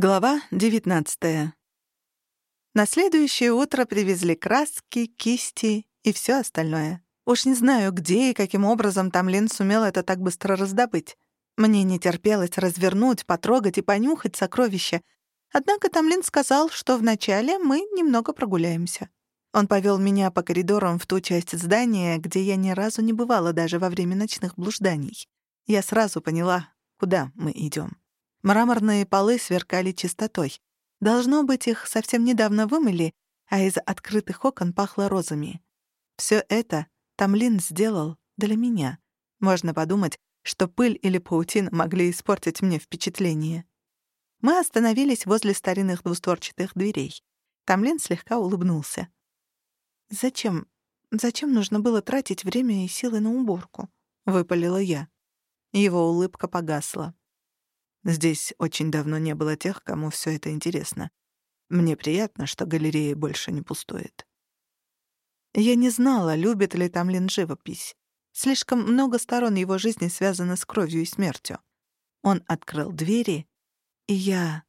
Глава 19. На следующее утро привезли краски, кисти и все остальное. Уж не знаю, где и каким образом Тамлин сумел это так быстро раздобыть. Мне не терпелось развернуть, потрогать и понюхать сокровища. Однако Тамлин сказал, что вначале мы немного прогуляемся. Он повел меня по коридорам в ту часть здания, где я ни разу не бывала даже во время ночных блужданий. Я сразу поняла, куда мы идем. Мраморные полы сверкали чистотой. Должно быть, их совсем недавно вымыли, а из открытых окон пахло розами. Все это Тамлин сделал для меня. Можно подумать, что пыль или паутина могли испортить мне впечатление. Мы остановились возле старинных двустворчатых дверей. Тамлин слегка улыбнулся. «Зачем? Зачем нужно было тратить время и силы на уборку?» — выпалила я. Его улыбка погасла. Здесь очень давно не было тех, кому все это интересно. Мне приятно, что галерея больше не пустует. Я не знала, любит ли Тамлин живопись. Слишком много сторон его жизни связано с кровью и смертью. Он открыл двери, и я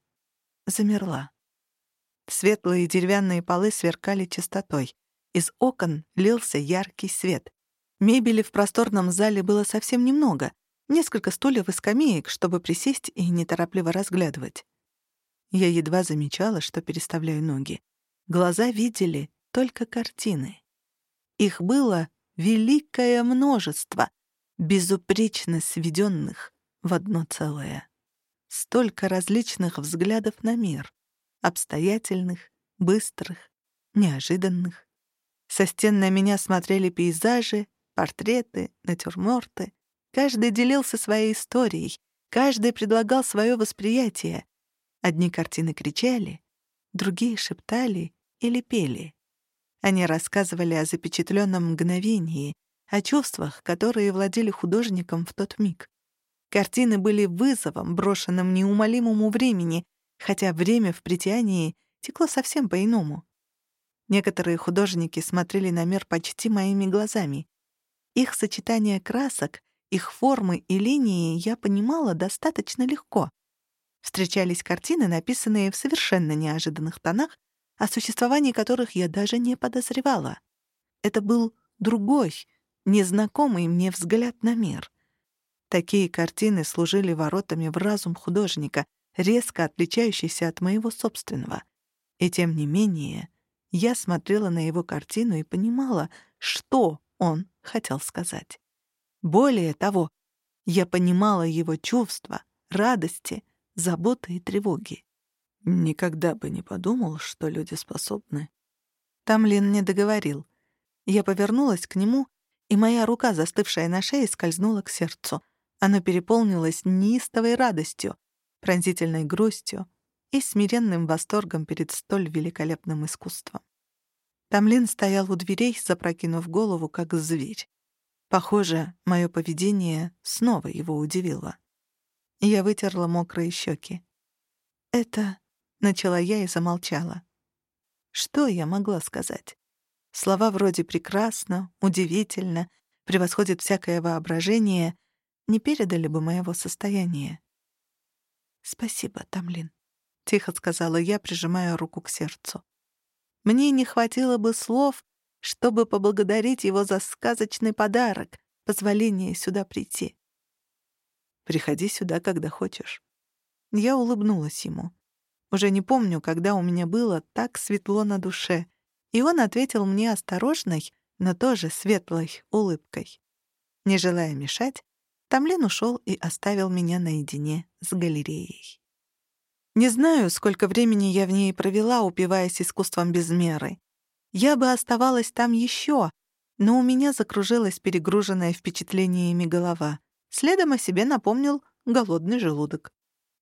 замерла. Светлые деревянные полы сверкали чистотой. Из окон лился яркий свет. Мебели в просторном зале было совсем немного, Несколько стульев и скамеек, чтобы присесть и неторопливо разглядывать. Я едва замечала, что переставляю ноги. Глаза видели только картины. Их было великое множество, безупречно сведенных в одно целое. Столько различных взглядов на мир. Обстоятельных, быстрых, неожиданных. Со стен на меня смотрели пейзажи, портреты, натюрморты. Каждый делился своей историей, каждый предлагал свое восприятие. Одни картины кричали, другие шептали или пели. Они рассказывали о запечатленном мгновении, о чувствах, которые владели художником в тот миг. Картины были вызовом, брошенным неумолимому времени, хотя время в притянии текло совсем по-иному. Некоторые художники смотрели на мир почти моими глазами. Их сочетание красок их формы и линии я понимала достаточно легко. Встречались картины, написанные в совершенно неожиданных тонах, о существовании которых я даже не подозревала. Это был другой, незнакомый мне взгляд на мир. Такие картины служили воротами в разум художника, резко отличающийся от моего собственного. И тем не менее, я смотрела на его картину и понимала, что он хотел сказать. Более того, я понимала его чувства, радости, заботы и тревоги. Никогда бы не подумал, что люди способны. Тамлин не договорил. Я повернулась к нему, и моя рука, застывшая на шее, скользнула к сердцу. Оно переполнилось неистовой радостью, пронзительной грустью и смиренным восторгом перед столь великолепным искусством. Тамлин стоял у дверей, запрокинув голову, как зверь. Похоже, мое поведение снова его удивило. Я вытерла мокрые щеки. «Это...» — начала я и замолчала. Что я могла сказать? Слова вроде «прекрасно», «удивительно», «превосходит всякое воображение» не передали бы моего состояния. «Спасибо, Тамлин», — тихо сказала я, прижимая руку к сердцу. Мне не хватило бы слов, чтобы поблагодарить его за сказочный подарок, позволение сюда прийти. Приходи сюда, когда хочешь. Я улыбнулась ему. Уже не помню, когда у меня было так светло на душе, и он ответил мне осторожной, но тоже светлой улыбкой. Не желая мешать, Тамлин ушел и оставил меня наедине с галереей. Не знаю, сколько времени я в ней провела, упиваясь искусством без меры. Я бы оставалась там еще, но у меня закружилась перегруженная впечатлениями голова. Следом о себе напомнил голодный желудок.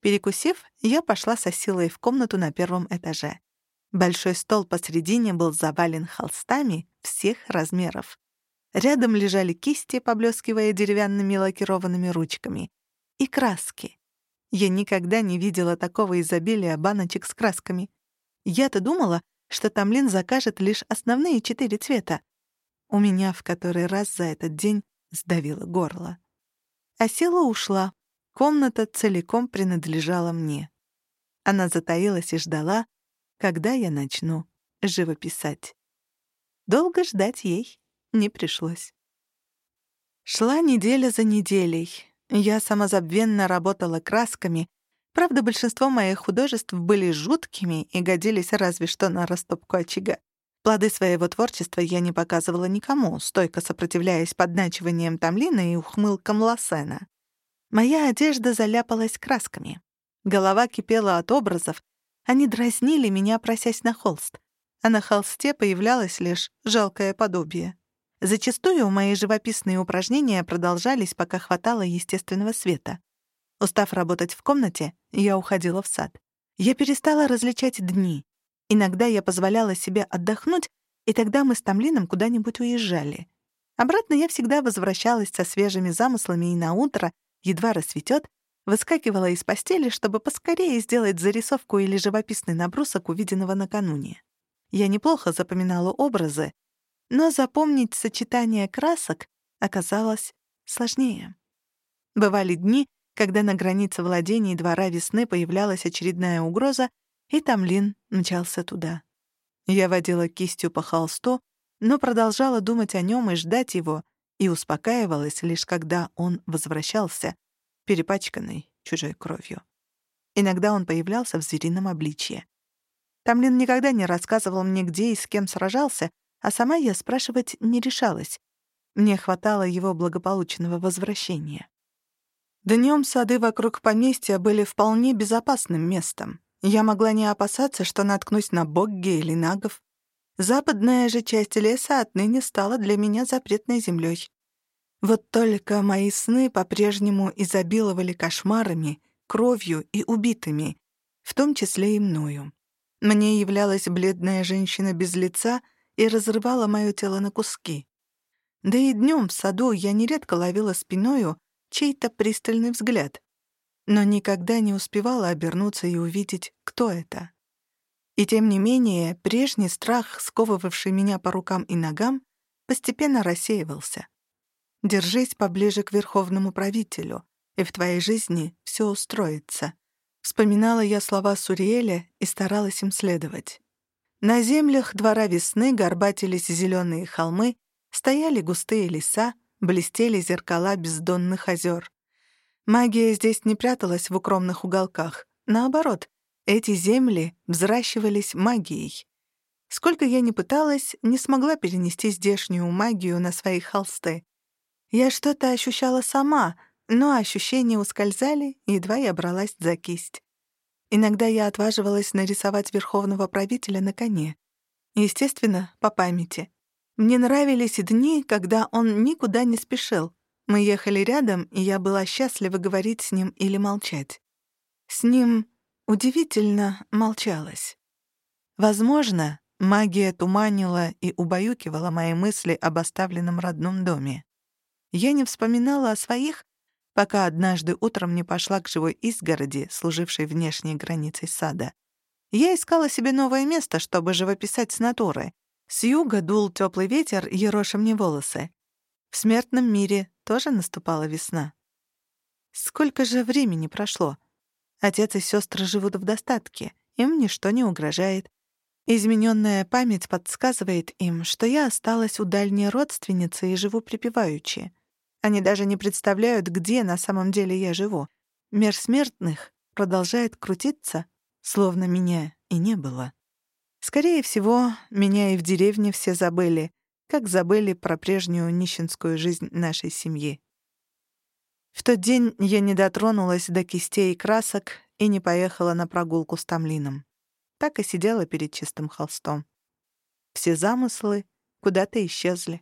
Перекусив, я пошла со силой в комнату на первом этаже. Большой стол посредине был завален холстами всех размеров. Рядом лежали кисти, поблескивая деревянными лакированными ручками, и краски. Я никогда не видела такого изобилия баночек с красками. Я-то думала, что Тамлин закажет лишь основные четыре цвета. У меня в который раз за этот день сдавило горло. А сила ушла. Комната целиком принадлежала мне. Она затаилась и ждала, когда я начну живописать. Долго ждать ей не пришлось. Шла неделя за неделей. Я самозабвенно работала красками. Правда, большинство моих художеств были жуткими и годились разве что на растопку очага. Плоды своего творчества я не показывала никому, стойко сопротивляясь подначиваниям Тамлина и ухмылкам Лассена. Моя одежда заляпалась красками. Голова кипела от образов, они дразнили меня, просясь на холст. А на холсте появлялось лишь жалкое подобие. Зачастую мои живописные упражнения продолжались, пока хватало естественного света. Устав работать в комнате, я уходила в сад. Я перестала различать дни. Иногда я позволяла себе отдохнуть, и тогда мы с Тамлином куда-нибудь уезжали. Обратно я всегда возвращалась со свежими замыслами и на утро, едва рассветет, выскакивала из постели, чтобы поскорее сделать зарисовку или живописный набросок увиденного накануне. Я неплохо запоминала образы, но запомнить сочетание красок оказалось сложнее. Бывали дни, когда на границе владений двора весны появлялась очередная угроза, и Тамлин мчался туда. Я водила кистью по холсту, но продолжала думать о нем и ждать его, и успокаивалась лишь когда он возвращался, перепачканный чужой кровью. Иногда он появлялся в зверином обличье. Тамлин никогда не рассказывал мне, где и с кем сражался, а сама я спрашивать не решалась. Мне хватало его благополучного возвращения. Днем сады вокруг поместья были вполне безопасным местом. Я могла не опасаться, что наткнусь на богги или нагов. Западная же часть леса отныне стала для меня запретной землей. Вот только мои сны по-прежнему изобиловали кошмарами, кровью и убитыми, в том числе и мною. Мне являлась бледная женщина без лица — и разрывала мое тело на куски. Да и днем в саду я нередко ловила спиною чей-то пристальный взгляд, но никогда не успевала обернуться и увидеть, кто это. И тем не менее, прежний страх, сковывавший меня по рукам и ногам, постепенно рассеивался. Держись поближе к верховному правителю, и в твоей жизни все устроится. Вспоминала я слова Суриэля и старалась им следовать. На землях двора весны горбатились зеленые холмы, стояли густые леса, блестели зеркала бездонных озер. Магия здесь не пряталась в укромных уголках. Наоборот, эти земли взращивались магией. Сколько я ни пыталась, не смогла перенести здешнюю магию на свои холсты. Я что-то ощущала сама, но ощущения ускользали, едва я бралась за кисть. Иногда я отваживалась нарисовать верховного правителя на коне. Естественно, по памяти. Мне нравились дни, когда он никуда не спешил. Мы ехали рядом, и я была счастлива говорить с ним или молчать. С ним удивительно молчалось. Возможно, магия туманила и убаюкивала мои мысли об оставленном родном доме. Я не вспоминала о своих, пока однажды утром не пошла к живой изгороди, служившей внешней границей сада. Я искала себе новое место, чтобы живописать с натуры. С юга дул теплый ветер, ероша мне волосы. В смертном мире тоже наступала весна. Сколько же времени прошло? Отец и сестры живут в достатке, им ничто не угрожает. Измененная память подсказывает им, что я осталась у дальней родственницы и живу припеваючи. Они даже не представляют, где на самом деле я живу. Мир смертных продолжает крутиться, словно меня и не было. Скорее всего, меня и в деревне все забыли, как забыли про прежнюю нищенскую жизнь нашей семьи. В тот день я не дотронулась до кистей и красок и не поехала на прогулку с Тамлином. Так и сидела перед чистым холстом. Все замыслы куда-то исчезли.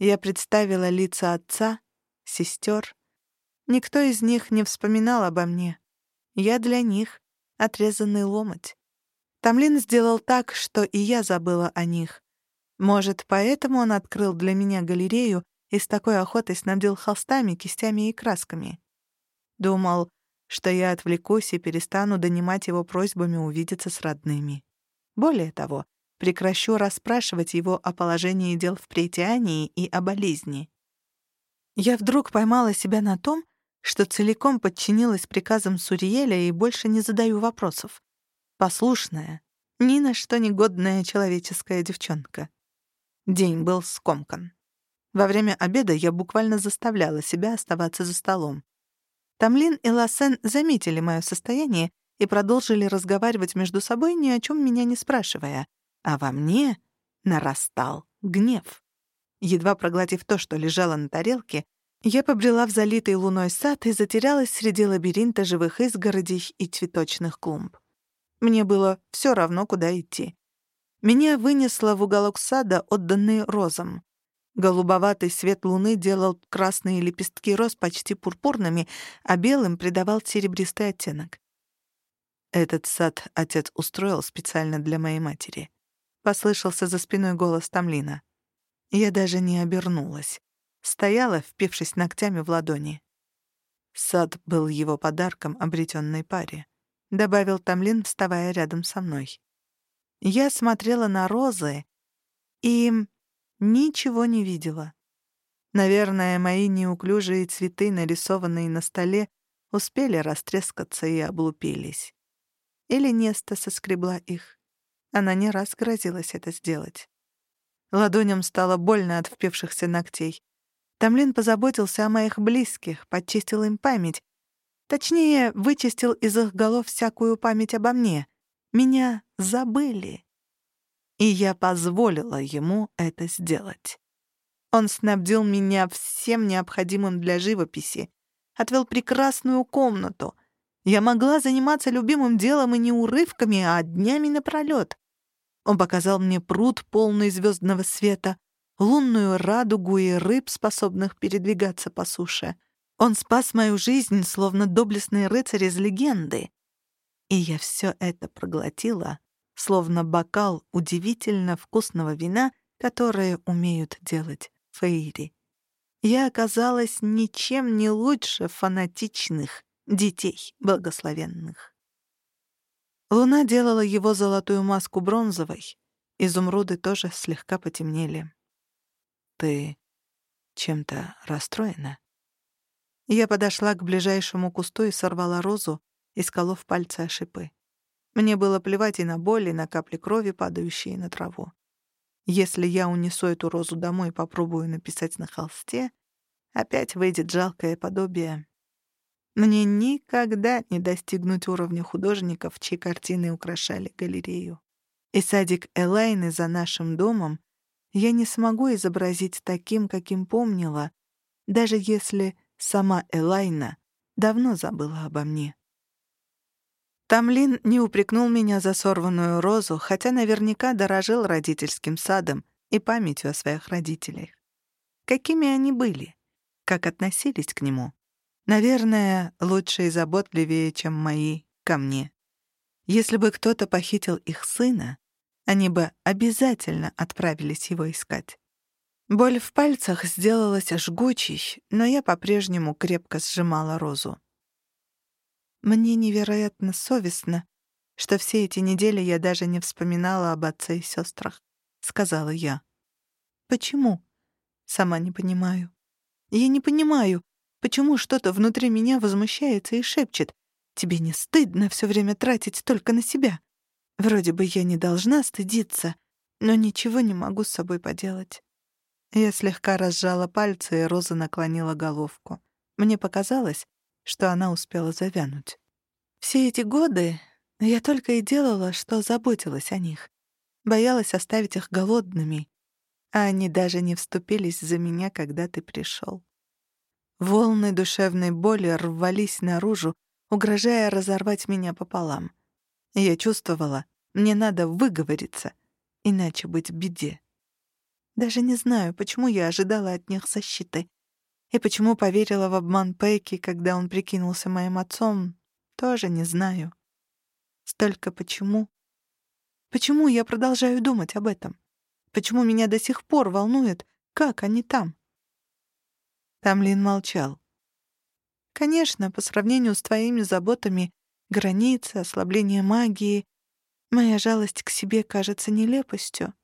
Я представила лица отца, сестер. Никто из них не вспоминал обо мне. Я для них — отрезанный ломоть. Тамлин сделал так, что и я забыла о них. Может, поэтому он открыл для меня галерею и с такой охотой снабдил холстами, кистями и красками. Думал, что я отвлекусь и перестану донимать его просьбами увидеться с родными. Более того, прекращу расспрашивать его о положении дел в Претиании и о болезни. Я вдруг поймала себя на том, что целиком подчинилась приказам Суриеля и больше не задаю вопросов. Послушная, ни на что негодная человеческая девчонка. День был скомкан. Во время обеда я буквально заставляла себя оставаться за столом. Тамлин и Лассен заметили мое состояние и продолжили разговаривать между собой, ни о чем меня не спрашивая, а во мне нарастал гнев. Едва проглотив то, что лежало на тарелке, я побрела в залитый луной сад и затерялась среди лабиринта живых изгородей и цветочных клумб. Мне было все равно, куда идти. Меня вынесло в уголок сада, отданный розам. Голубоватый свет луны делал красные лепестки роз почти пурпурными, а белым придавал серебристый оттенок. Этот сад отец устроил специально для моей матери. Послышался за спиной голос Тамлина. Я даже не обернулась. Стояла, впившись ногтями в ладони. Сад был его подарком обретенной паре. Добавил Тамлин, вставая рядом со мной. Я смотрела на розы и ничего не видела. Наверное, мои неуклюжие цветы, нарисованные на столе, успели растрескаться и облупились. Или Неста соскребла их. Она не раз грозилась это сделать. Ладоням стало больно от впившихся ногтей. Тамлин позаботился о моих близких, подчистил им память. Точнее, вычистил из их голов всякую память обо мне. Меня забыли. И я позволила ему это сделать. Он снабдил меня всем необходимым для живописи, отвел прекрасную комнату. Я могла заниматься любимым делом и не урывками, а днями напролёт. Он показал мне пруд, полный звездного света, лунную радугу и рыб, способных передвигаться по суше. Он спас мою жизнь, словно доблестный рыцарь из легенды. И я все это проглотила, словно бокал удивительно вкусного вина, которое умеют делать фейри. Я оказалась ничем не лучше фанатичных детей благословенных. Луна делала его золотую маску бронзовой. Изумруды тоже слегка потемнели. «Ты чем-то расстроена?» Я подошла к ближайшему кусту и сорвала розу, исколов пальцы о шипы. Мне было плевать и на боль, и на капли крови, падающие на траву. Если я унесу эту розу домой и попробую написать на холсте, опять выйдет жалкое подобие мне никогда не достигнуть уровня художников, чьи картины украшали галерею. И садик Элайны за нашим домом я не смогу изобразить таким, каким помнила, даже если сама Элайна давно забыла обо мне. Тамлин не упрекнул меня за сорванную розу, хотя наверняка дорожил родительским садом и памятью о своих родителях. Какими они были? Как относились к нему? Наверное, лучше и заботливее, чем мои, ко мне. Если бы кто-то похитил их сына, они бы обязательно отправились его искать. Боль в пальцах сделалась жгучей, но я по-прежнему крепко сжимала розу. Мне невероятно совестно, что все эти недели я даже не вспоминала об отце и сестрах, сказала я. Почему? Сама не понимаю. Я не понимаю, Почему что-то внутри меня возмущается и шепчет «Тебе не стыдно все время тратить только на себя?» Вроде бы я не должна стыдиться, но ничего не могу с собой поделать. Я слегка разжала пальцы, и Роза наклонила головку. Мне показалось, что она успела завянуть. Все эти годы я только и делала, что заботилась о них. Боялась оставить их голодными, а они даже не вступились за меня, когда ты пришел. Волны душевной боли рвались наружу, угрожая разорвать меня пополам. Я чувствовала, мне надо выговориться, иначе быть беде. Даже не знаю, почему я ожидала от них защиты. И почему поверила в обман Пейки, когда он прикинулся моим отцом, тоже не знаю. Столько почему. Почему я продолжаю думать об этом? Почему меня до сих пор волнует, как они там? Тамлин молчал. «Конечно, по сравнению с твоими заботами, границы, ослабление магии, моя жалость к себе кажется нелепостью».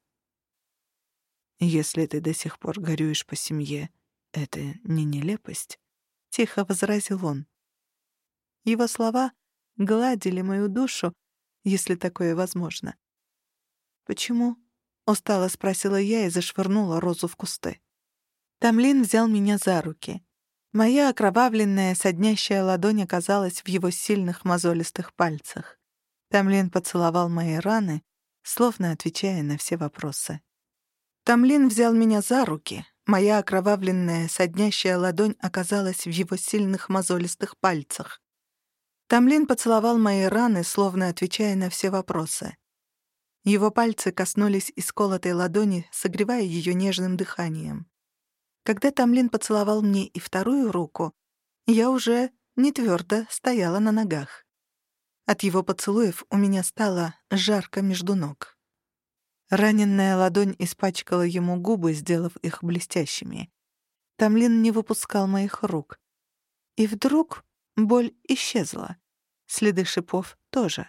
«Если ты до сих пор горюешь по семье, это не нелепость?» — тихо возразил он. Его слова гладили мою душу, если такое возможно. «Почему?» — устало спросила я и зашвырнула розу в кусты. Тамлин взял меня за руки. Моя окровавленная, соднящая ладонь оказалась в его сильных мозолистых пальцах. Тамлин поцеловал мои раны, словно отвечая на все вопросы. Тамлин взял меня за руки. Моя окровавленная, соднящая ладонь оказалась в его сильных мозолистых пальцах. Тамлин поцеловал мои раны, словно отвечая на все вопросы. Его пальцы коснулись исколотой ладони, согревая ее нежным дыханием. Когда Тамлин поцеловал мне и вторую руку, я уже не твердо стояла на ногах. От его поцелуев у меня стало жарко между ног. Раненная ладонь испачкала ему губы, сделав их блестящими. Тамлин не выпускал моих рук. И вдруг боль исчезла. Следы шипов тоже.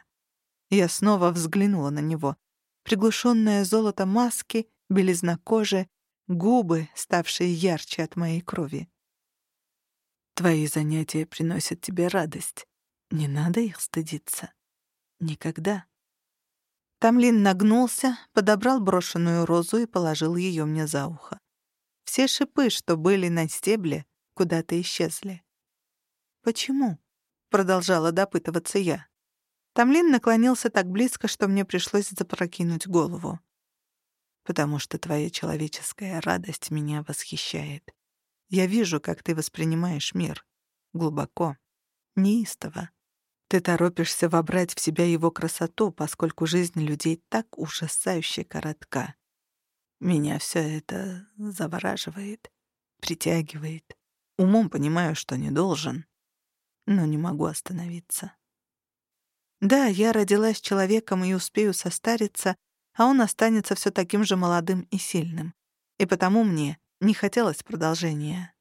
Я снова взглянула на него. Приглушенное золото маски, белизна кожи, губы, ставшие ярче от моей крови. Твои занятия приносят тебе радость. Не надо их стыдиться. Никогда. Тамлин нагнулся, подобрал брошенную розу и положил ее мне за ухо. Все шипы, что были на стебле, куда-то исчезли. «Почему?» — продолжала допытываться я. Тамлин наклонился так близко, что мне пришлось запрокинуть голову. «Потому что твоя человеческая радость меня восхищает. Я вижу, как ты воспринимаешь мир. Глубоко, неистово. Ты торопишься вобрать в себя его красоту, поскольку жизнь людей так ужасающе коротка. Меня все это завораживает, притягивает. Умом понимаю, что не должен, но не могу остановиться. Да, я родилась человеком и успею состариться, а он останется все таким же молодым и сильным. И потому мне не хотелось продолжения.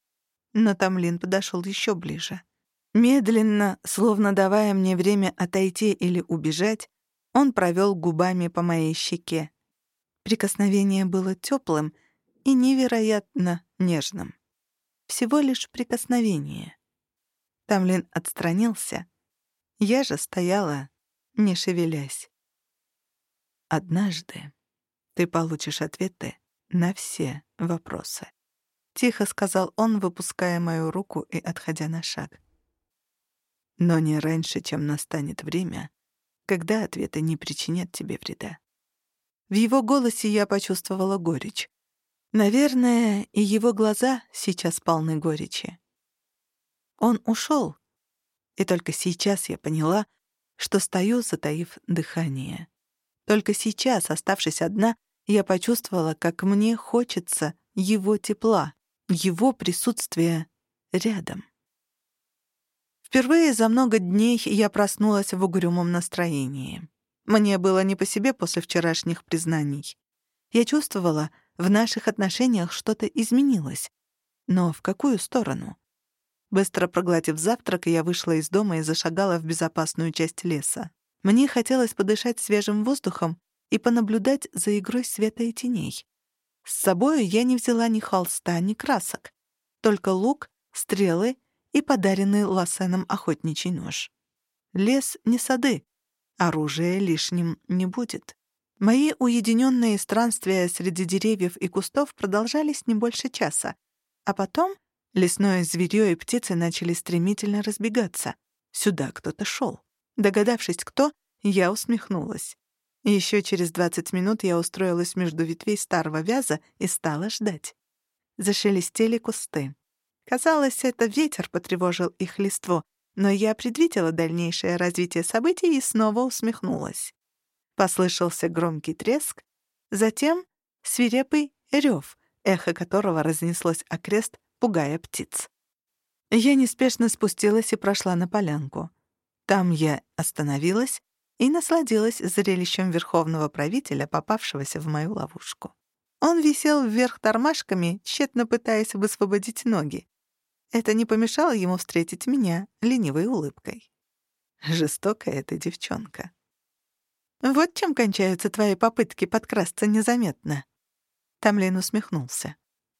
Но Тамлин подошел еще ближе. Медленно, словно давая мне время отойти или убежать, он провел губами по моей щеке. Прикосновение было теплым и невероятно нежным. Всего лишь прикосновение. Тамлин отстранился. Я же стояла, не шевелясь. «Однажды ты получишь ответы на все вопросы», — тихо сказал он, выпуская мою руку и отходя на шаг но не раньше, чем настанет время, когда ответы не причинят тебе вреда. В его голосе я почувствовала горечь. Наверное, и его глаза сейчас полны горечи. Он ушел, и только сейчас я поняла, что стою, затаив дыхание. Только сейчас, оставшись одна, я почувствовала, как мне хочется его тепла, его присутствия рядом. Впервые за много дней я проснулась в угрюмом настроении. Мне было не по себе после вчерашних признаний. Я чувствовала, в наших отношениях что-то изменилось. Но в какую сторону? Быстро проглотив завтрак, я вышла из дома и зашагала в безопасную часть леса. Мне хотелось подышать свежим воздухом и понаблюдать за игрой света и теней. С собой я не взяла ни холста, ни красок. Только лук, стрелы и подаренный Лассеном охотничий нож. Лес не сады, оружия лишним не будет. Мои уединенные странствия среди деревьев и кустов продолжались не больше часа, а потом лесное зверьё и птицы начали стремительно разбегаться. Сюда кто-то шел. Догадавшись, кто, я усмехнулась. Еще через 20 минут я устроилась между ветвей старого вяза и стала ждать. Зашелестели кусты. Казалось, это ветер потревожил их листво, но я предвидела дальнейшее развитие событий и снова усмехнулась. Послышался громкий треск, затем свирепый рев, эхо которого разнеслось окрест, пугая птиц. Я неспешно спустилась и прошла на полянку. Там я остановилась и насладилась зрелищем верховного правителя, попавшегося в мою ловушку. Он висел вверх тормашками, тщетно пытаясь высвободить ноги. Это не помешало ему встретить меня ленивой улыбкой. Жестокая эта девчонка. «Вот чем кончаются твои попытки подкрасться незаметно». Тамлин усмехнулся.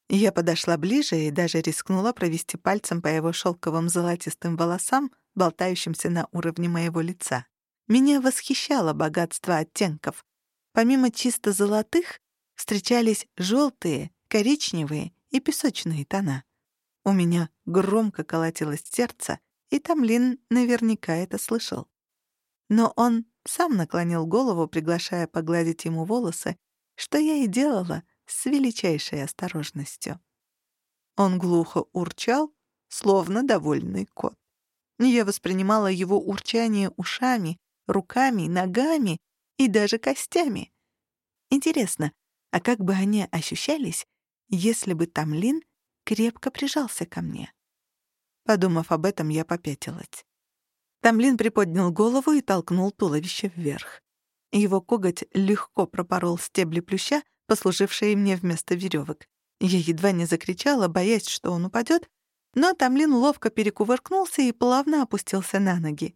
Я подошла ближе и даже рискнула провести пальцем по его шелковым золотистым волосам, болтающимся на уровне моего лица. Меня восхищало богатство оттенков. Помимо чисто золотых, встречались желтые, коричневые и песочные тона. У меня громко колотилось сердце, и Тамлин наверняка это слышал. Но он сам наклонил голову, приглашая погладить ему волосы, что я и делала с величайшей осторожностью. Он глухо урчал, словно довольный кот. Я воспринимала его урчание ушами, руками, ногами и даже костями. Интересно, а как бы они ощущались, если бы Тамлин крепко прижался ко мне? Подумав об этом, я попятилась. Тамлин приподнял голову и толкнул туловище вверх. Его коготь легко пропорол стебли плюща, послужившие мне вместо веревок. Я едва не закричала, боясь, что он упадет, но Тамлин ловко перекувыркнулся и плавно опустился на ноги.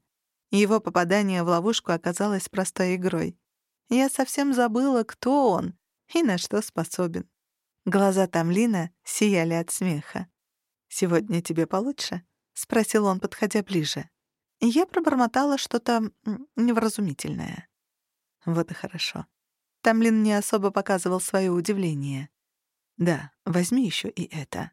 Его попадание в ловушку оказалось простой игрой. Я совсем забыла, кто он и на что способен. Глаза Тамлина сияли от смеха. «Сегодня тебе получше?» — спросил он, подходя ближе. Я пробормотала что-то невразумительное. Вот и хорошо. Тамлин не особо показывал свое удивление. «Да, возьми еще и это».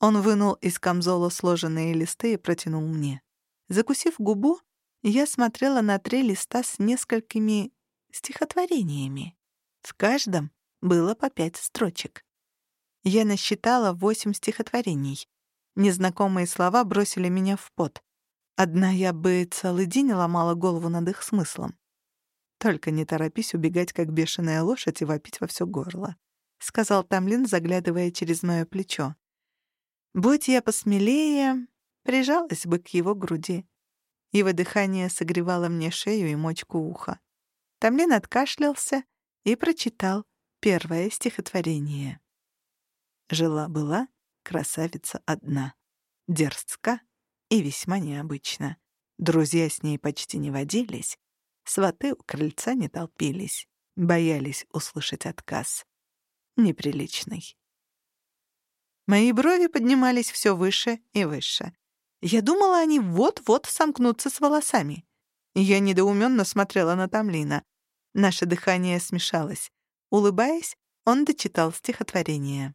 Он вынул из камзола сложенные листы и протянул мне. Закусив губу, я смотрела на три листа с несколькими стихотворениями. В каждом было по пять строчек. Я насчитала восемь стихотворений. Незнакомые слова бросили меня в пот. Одна я бы целый день ломала голову над их смыслом. «Только не торопись убегать, как бешеная лошадь, и вопить во всё горло», — сказал Тамлин, заглядывая через моё плечо. Будь я посмелее, прижалась бы к его груди. Его дыхание согревало мне шею и мочку уха. Тамлин откашлялся и прочитал первое стихотворение. Жила-была красавица одна, дерзка и весьма необычна. Друзья с ней почти не водились, сваты у крыльца не толпились, боялись услышать отказ. Неприличный. Мои брови поднимались все выше и выше. Я думала, они вот-вот сомкнутся с волосами. Я недоуменно смотрела на Тамлина. Наше дыхание смешалось. Улыбаясь, он дочитал стихотворение.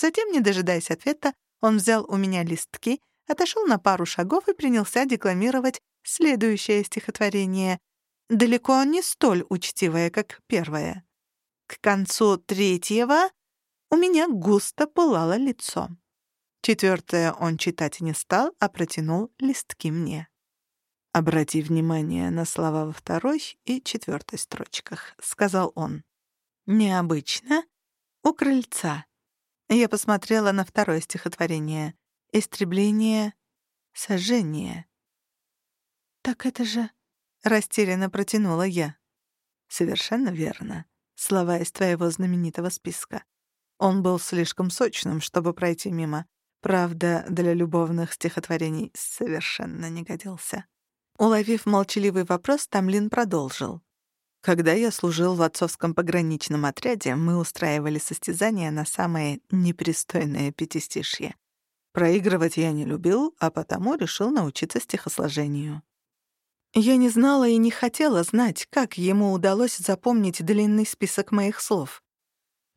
Затем, не дожидаясь ответа, он взял у меня листки, отошел на пару шагов и принялся декламировать следующее стихотворение, далеко не столь учтивое, как первое. К концу третьего у меня густо пылало лицо. Четвертое он читать не стал, а протянул листки мне. «Обрати внимание на слова во второй и четвертой строчках», — сказал он. «Необычно. У крыльца». Я посмотрела на второе стихотворение. «Истребление, сожжение». «Так это же...» — растерянно протянула я. «Совершенно верно. Слова из твоего знаменитого списка. Он был слишком сочным, чтобы пройти мимо. Правда, для любовных стихотворений совершенно не годился. Уловив молчаливый вопрос, Тамлин продолжил. Когда я служил в отцовском пограничном отряде, мы устраивали состязания на самое непристойное пятистишье. Проигрывать я не любил, а потому решил научиться стихосложению. Я не знала и не хотела знать, как ему удалось запомнить длинный список моих слов.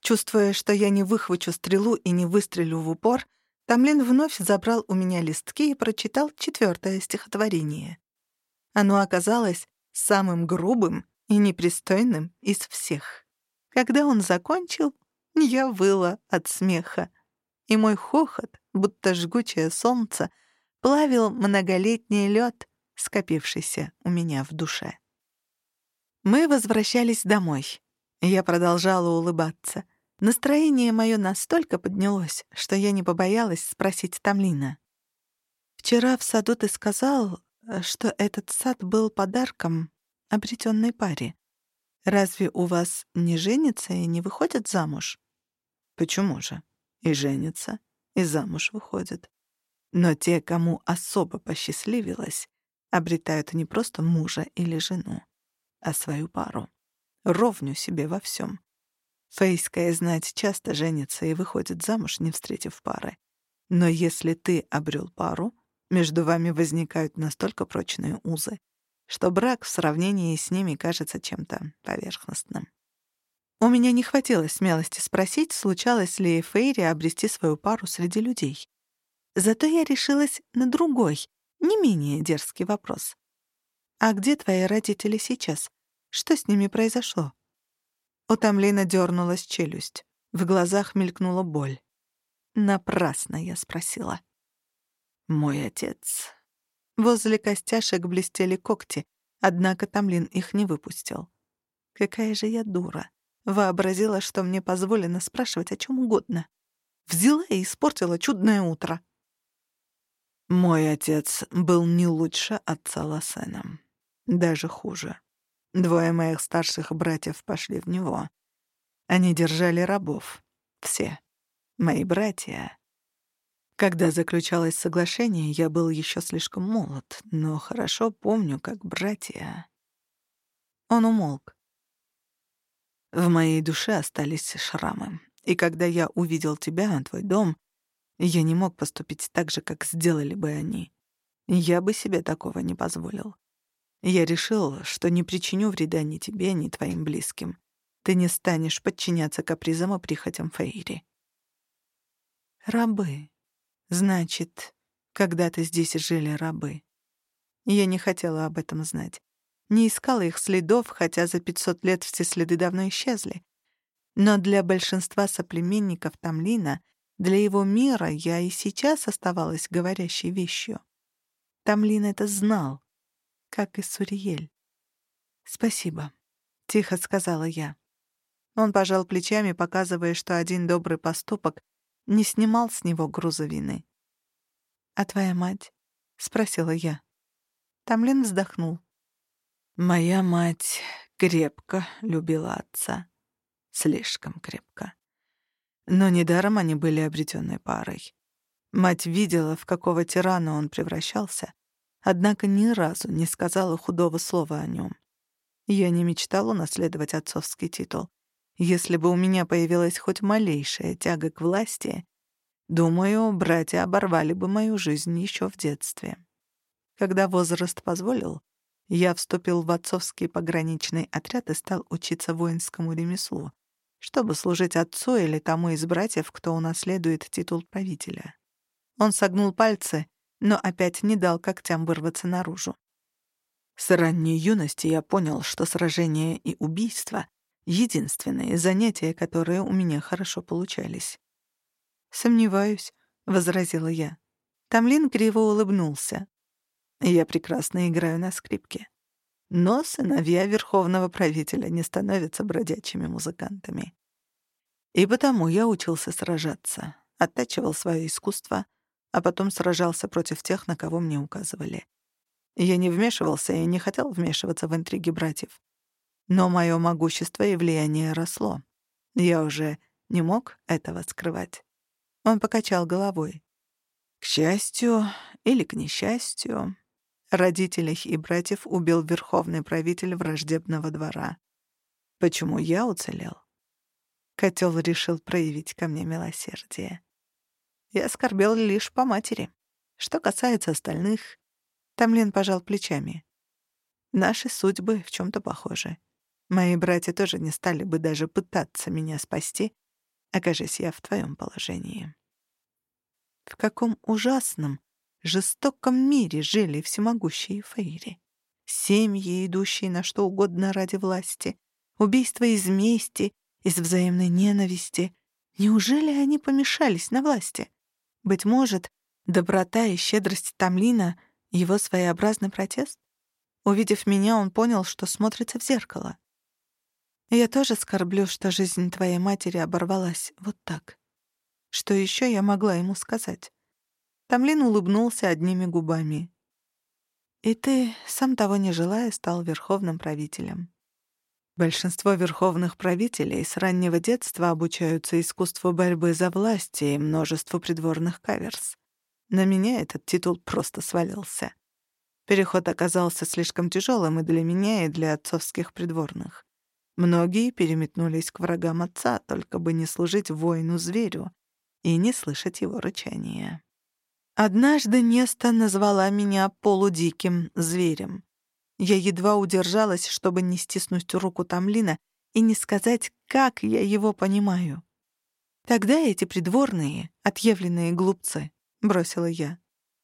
Чувствуя, что я не выхвачу стрелу и не выстрелю в упор, Тамлин вновь забрал у меня листки и прочитал четвертое стихотворение. Оно оказалось самым грубым и непристойным из всех. Когда он закончил, я выла от смеха, и мой хохот, будто жгучее солнце, плавил многолетний лед, скопившийся у меня в душе. Мы возвращались домой. Я продолжала улыбаться. Настроение мое настолько поднялось, что я не побоялась спросить Тамлина. «Вчера в саду ты сказал, что этот сад был подарком обретенной паре. Разве у вас не женятся и не выходят замуж?» «Почему же? И женятся, и замуж выходят. Но те, кому особо посчастливилось, обретают не просто мужа или жену, а свою пару, ровню себе во всем. Фейская знать часто женится и выходит замуж, не встретив пары. Но если ты обрел пару, между вами возникают настолько прочные узы, что брак в сравнении с ними кажется чем-то поверхностным. У меня не хватило смелости спросить, случалось ли Фейри обрести свою пару среди людей. Зато я решилась на другой, не менее дерзкий вопрос. «А где твои родители сейчас? Что с ними произошло?» У Тамлина дернулась челюсть. В глазах мелькнула боль. Напрасно я спросила. «Мой отец». Возле костяшек блестели когти, однако Тамлин их не выпустил. Какая же я дура. Вообразила, что мне позволено спрашивать о чем угодно. Взяла и испортила чудное утро. Мой отец был не лучше отца Лосена. Даже хуже. Двое моих старших братьев пошли в него. Они держали рабов. Все. Мои братья. Когда заключалось соглашение, я был еще слишком молод, но хорошо помню, как братья... Он умолк. В моей душе остались шрамы. И когда я увидел тебя, твой дом, я не мог поступить так же, как сделали бы они. Я бы себе такого не позволил. Я решил, что не причиню вреда ни тебе, ни твоим близким. Ты не станешь подчиняться капризам и прихотям Фейри. Рабы. Значит, когда-то здесь жили рабы. Я не хотела об этом знать не искала их следов, хотя за 500 лет все следы давно исчезли. Но для большинства соплеменников Тамлина, для его мира я и сейчас оставалась говорящей вещью. Тамлин это знал, как и Суриель. «Спасибо», — тихо сказала я. Он пожал плечами, показывая, что один добрый поступок не снимал с него груза вины. «А твоя мать?» — спросила я. Тамлин вздохнул. Моя мать крепко любила отца. Слишком крепко. Но недаром они были обретенной парой. Мать видела, в какого тирана он превращался, однако ни разу не сказала худого слова о нем. Я не мечтала унаследовать отцовский титул. Если бы у меня появилась хоть малейшая тяга к власти, думаю, братья оборвали бы мою жизнь еще в детстве. Когда возраст позволил, я вступил в отцовский пограничный отряд и стал учиться воинскому ремеслу, чтобы служить отцу или тому из братьев, кто унаследует титул правителя. Он согнул пальцы, но опять не дал когтям вырваться наружу. С ранней юности я понял, что сражение и убийство — единственные занятия, которые у меня хорошо получались. «Сомневаюсь», — возразила я. Тамлин криво улыбнулся. Я прекрасно играю на скрипке. Но сыновья верховного правителя не становятся бродячими музыкантами. И потому я учился сражаться, оттачивал свое искусство, а потом сражался против тех, на кого мне указывали. Я не вмешивался и не хотел вмешиваться в интриги братьев. Но мое могущество и влияние росло. Я уже не мог этого скрывать. Он покачал головой. К счастью или к несчастью, Родителей и братьев убил верховный правитель враждебного двора. Почему я уцелел? Котел решил проявить ко мне милосердие. Я оскорбел лишь по матери. Что касается остальных, Тамлин пожал плечами. Наши судьбы в чем то похожи. Мои братья тоже не стали бы даже пытаться меня спасти, окажись я в твоем положении. В каком ужасном, жестоком мире жили всемогущие фейри. Семьи, идущие на что угодно ради власти, убийства из мести, из взаимной ненависти. Неужели они помешались на власти? Быть может, доброта и щедрость Тамлина — его своеобразный протест? Увидев меня, он понял, что смотрится в зеркало. Я тоже скорблю, что жизнь твоей матери оборвалась вот так. Что еще я могла ему сказать? Тамлин улыбнулся одними губами. «И ты, сам того не желая, стал верховным правителем. Большинство верховных правителей с раннего детства обучаются искусству борьбы за власть и множеству придворных каверс. На меня этот титул просто свалился. Переход оказался слишком тяжелым и для меня, и для отцовских придворных. Многие переметнулись к врагам отца, только бы не служить воину-зверю и не слышать его рычания. Однажды Неста назвала меня полудиким зверем. Я едва удержалась, чтобы не стиснуть руку Тамлина и не сказать, как я его понимаю. «Тогда эти придворные, отъявленные глупцы», — бросила я.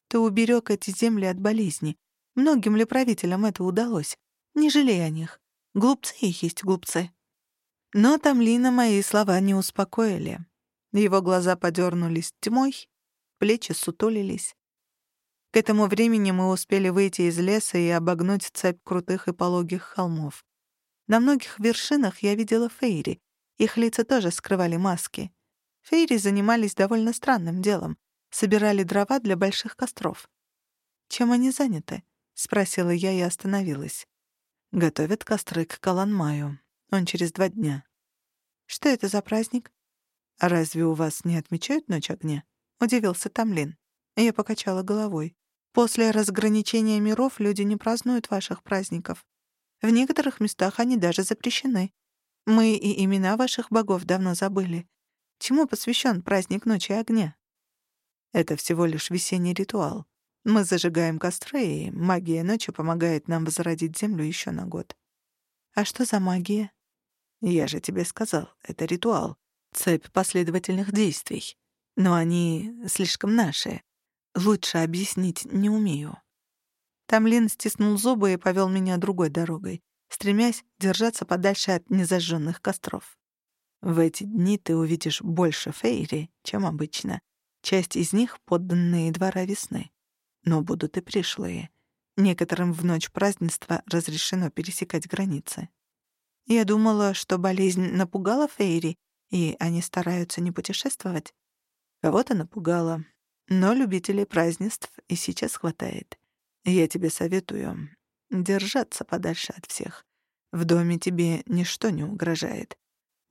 «Ты уберег эти земли от болезни. Многим ли правителям это удалось? Не жалей о них. Глупцы и есть глупцы». Но Тамлина мои слова не успокоили. Его глаза подернулись тьмой, плечи сутулились. К этому времени мы успели выйти из леса и обогнуть цепь крутых и пологих холмов. На многих вершинах я видела фейри. Их лица тоже скрывали маски. Фейри занимались довольно странным делом. Собирали дрова для больших костров. «Чем они заняты?» — спросила я и остановилась. «Готовят костры к Каланмаю. Он через два дня». «Что это за праздник?» «Разве у вас не отмечают Ночь огня?» — удивился Тамлин. Я покачала головой. «После разграничения миров люди не празднуют ваших праздников. В некоторых местах они даже запрещены. Мы и имена ваших богов давно забыли. Чему посвящен праздник Ночи Огня? Это всего лишь весенний ритуал. Мы зажигаем костры, и магия ночи помогает нам возродить Землю еще на год. А что за магия? Я же тебе сказал, это ритуал. Цепь последовательных действий. Но они слишком наши. Лучше объяснить не умею. Тамлин стиснул зубы и повел меня другой дорогой, стремясь держаться подальше от незажженных костров. В эти дни ты увидишь больше фейри, чем обычно. Часть из них — подданные двора весны. Но будут и пришлые. Некоторым в ночь празднества разрешено пересекать границы. Я думала, что болезнь напугала фейри, и они стараются не путешествовать. Кого-то напугала. Но любителей празднеств и сейчас хватает. Я тебе советую держаться подальше от всех. В доме тебе ничто не угрожает.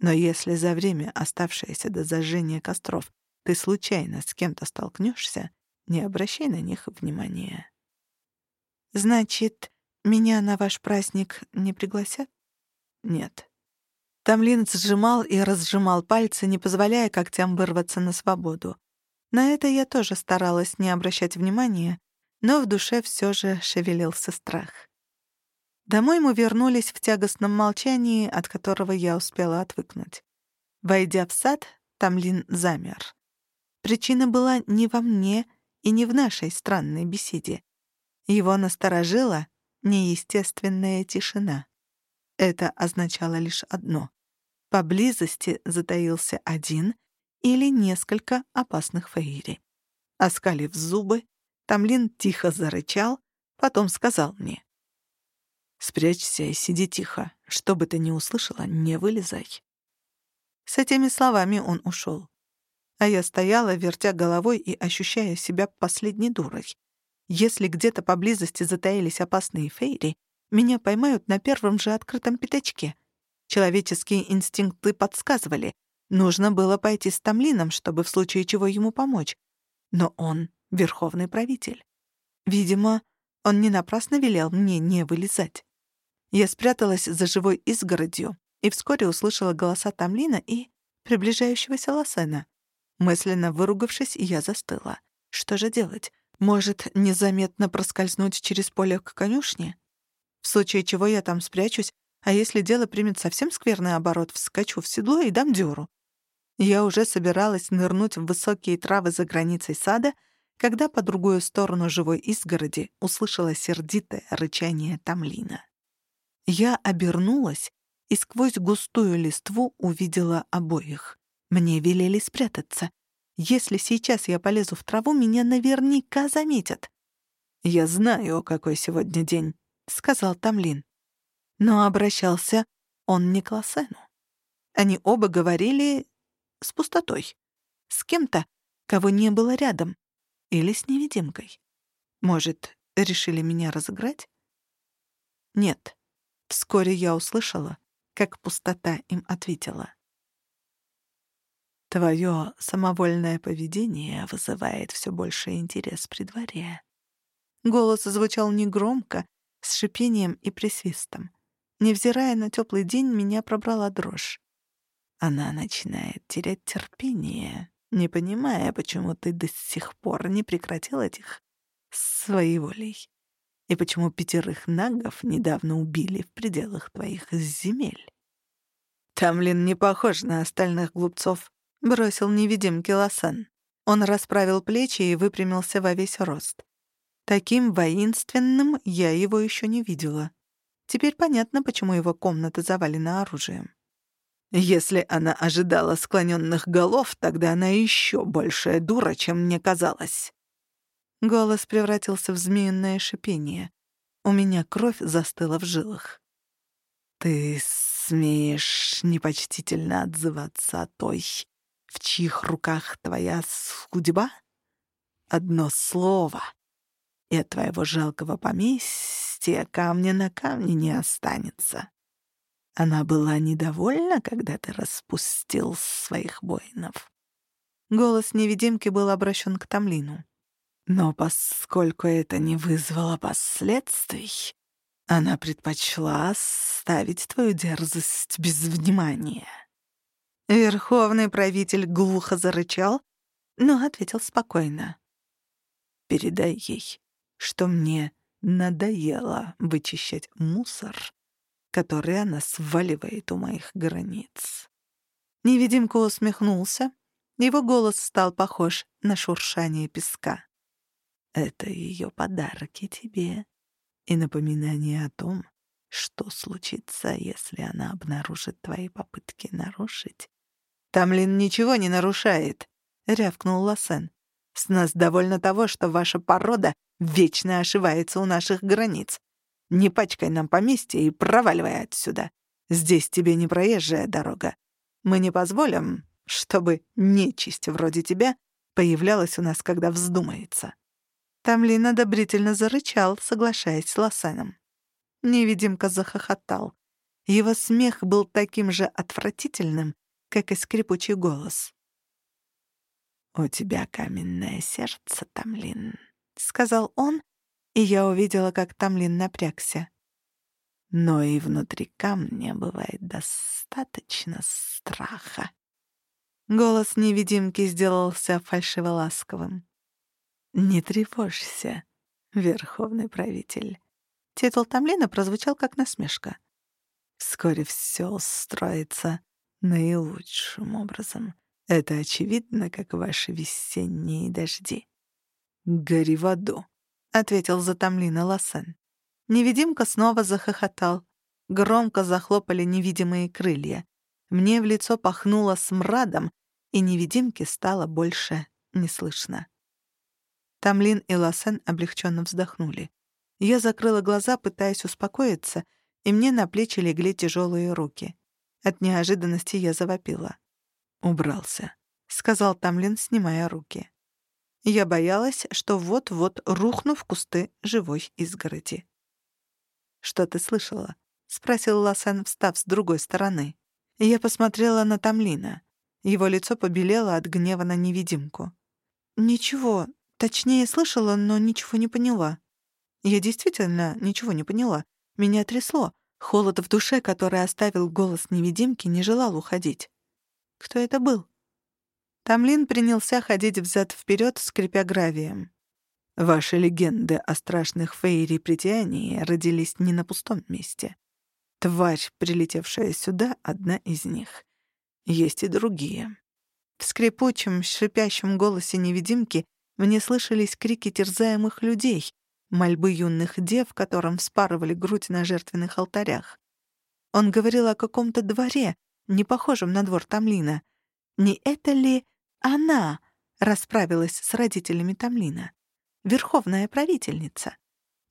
Но если за время, оставшееся до зажжения костров, ты случайно с кем-то столкнешься, не обращай на них внимания. Значит, меня на ваш праздник не пригласят? Нет. Тамлин сжимал и разжимал пальцы, не позволяя когтям вырваться на свободу. На это я тоже старалась не обращать внимания, но в душе все же шевелился страх. Домой мы вернулись в тягостном молчании, от которого я успела отвыкнуть. Войдя в сад, Тамлин замер. Причина была не во мне и не в нашей странной беседе. Его насторожила неестественная тишина. Это означало лишь одно. Поблизости затаился один или несколько опасных фейри. Оскалив зубы, Тамлин тихо зарычал, потом сказал мне. «Спрячься и сиди тихо. Что бы ты ни услышала, не вылезай». С этими словами он ушел. А я стояла, вертя головой и ощущая себя последней дурой. Если где-то поблизости затаились опасные фейри, меня поймают на первом же открытом пятачке. Человеческие инстинкты подсказывали. Нужно было пойти с Тамлином, чтобы в случае чего ему помочь. Но он верховный правитель. Видимо, он не напрасно велел мне не вылезать. Я спряталась за живой изгородью и вскоре услышала голоса Тамлина и приближающегося Лосена. Мысленно выругавшись, я застыла. Что же делать? Может, незаметно проскользнуть через поле к конюшне? В случае чего я там спрячусь, а если дело примет совсем скверный оборот, вскочу в седло и дам дёру. Я уже собиралась нырнуть в высокие травы за границей сада — когда по другую сторону живой изгороди услышала сердитое рычание Тамлина. Я обернулась и сквозь густую листву увидела обоих. Мне велели спрятаться. Если сейчас я полезу в траву, меня наверняка заметят. «Я знаю, какой сегодня день», — сказал Тамлин. Но обращался он не к Лосену. Они оба говорили с пустотой. С кем-то, кого не было рядом. Или с невидимкой? Может, решили меня разыграть? Нет. Вскоре я услышала, как пустота им ответила. Твое самовольное поведение вызывает все больше интерес при дворе. Голос звучал негромко, с шипением и присвистом. Невзирая на теплый день, меня пробрала дрожь. Она начинает терять терпение, не понимая, почему ты до сих пор не прекратил этих своей волей. И почему пятерых нагов недавно убили в пределах твоих земель. Тамлин не похож на остальных глупцов, — бросил невидимки Лосан. Он расправил плечи и выпрямился во весь рост. Таким воинственным я его еще не видела. Теперь понятно, почему его комната завалена оружием. Если она ожидала склоненных голов, тогда она еще большая дура, чем мне казалось. Голос превратился в змеиное шипение. У меня кровь застыла в жилах. «Ты смеешь непочтительно отзываться о той, в чьих руках твоя судьба? Одно слово, и от твоего жалкого поместья камня на камне не останется. Она была недовольна, когда ты распустил своих воинов. Голос невидимки был обращен к Тамлину. Но поскольку это не вызвало последствий, она предпочла оставить твою дерзость без внимания. Верховный правитель глухо зарычал, но ответил спокойно. «Передай ей, что мне надоело вычищать мусор, который она сваливает у моих границ». Невидимка усмехнулся. Его голос стал похож на шуршание песка. «Это ее подарки тебе и напоминание о том, что случится, если она обнаружит твои попытки нарушить «Тамлин ничего не нарушает», — рявкнул Лосен. «С нас довольно того, что ваша порода вечно ошивается у наших границ. Не пачкай нам поместье и проваливай отсюда. Здесь тебе не проезжая дорога. Мы не позволим, чтобы нечисть вроде тебя появлялась у нас, когда вздумается». Тамлин одобрительно зарычал, соглашаясь с Лосеном. Невидимка захохотал. Его смех был таким же отвратительным, как и скрипучий голос. «У тебя каменное сердце, Тамлин», — сказал он, и я увидела, как Тамлин напрягся. Но и внутри камня бывает достаточно страха. Голос невидимки сделался фальшиво-ласковым. «Не тревожься, верховный правитель». Титул Тамлина прозвучал как насмешка. «Вскоре все устроится наилучшим образом. Это очевидно, как ваши весенние дожди. «Гори в аду», — ответил затомлина Лосен. Невидимка снова захохотал. Громко захлопали невидимые крылья. Мне в лицо пахнуло смрадом, и невидимки стало больше не слышно. Тамлин и Лосен облегченно вздохнули. Я закрыла глаза, пытаясь успокоиться, и мне на плечи легли тяжелые руки. От неожиданности я завопила. «Убрался», — сказал Тамлин, снимая руки. Я боялась, что вот-вот рухну в кусты живой изгороди. «Что ты слышала?» — спросил Лассен, встав с другой стороны. Я посмотрела на Тамлина. Его лицо побелело от гнева на невидимку. «Ничего. Точнее, слышала, но ничего не поняла. Я действительно ничего не поняла. Меня трясло. Холод в душе, который оставил голос невидимки, не желал уходить. Кто это был? Тамлин принялся ходить взад-вперед, скрипя гравием. Ваши легенды о страшных фейри притянии родились не на пустом месте. Тварь, прилетевшая сюда, одна из них. Есть и другие. В скрипучем, шипящем голосе невидимки мне слышались крики терзаемых людей, мольбы юных дев, которым вспарывали грудь на жертвенных алтарях. Он говорил о каком-то дворе, не похожем на двор Тамлина. Не это ли она расправилась с родителями Тамлина? Верховная правительница.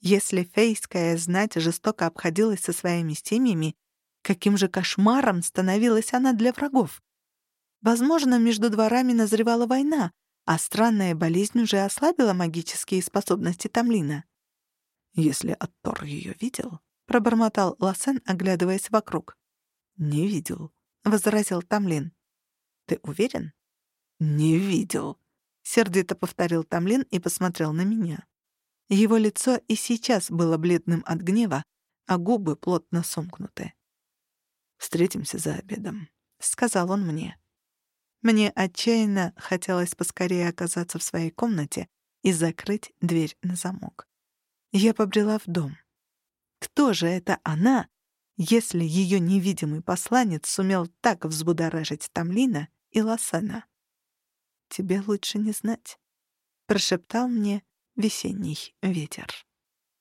Если фейская знать жестоко обходилась со своими семьями, каким же кошмаром становилась она для врагов? Возможно, между дворами назревала война, а странная болезнь уже ослабила магические способности Тамлина. «Если Аттор ее видел?» — пробормотал Лассен, оглядываясь вокруг. «Не видел», — возразил Тамлин. «Ты уверен?» «Не видел», — сердито повторил Тамлин и посмотрел на меня. Его лицо и сейчас было бледным от гнева, а губы плотно сомкнуты. «Встретимся за обедом», — сказал он мне. Мне отчаянно хотелось поскорее оказаться в своей комнате и закрыть дверь на замок. Я побрела в дом. Кто же это она, если ее невидимый посланец сумел так взбудоражить Тамлина и Лосена? «Тебе лучше не знать», — прошептал мне весенний ветер.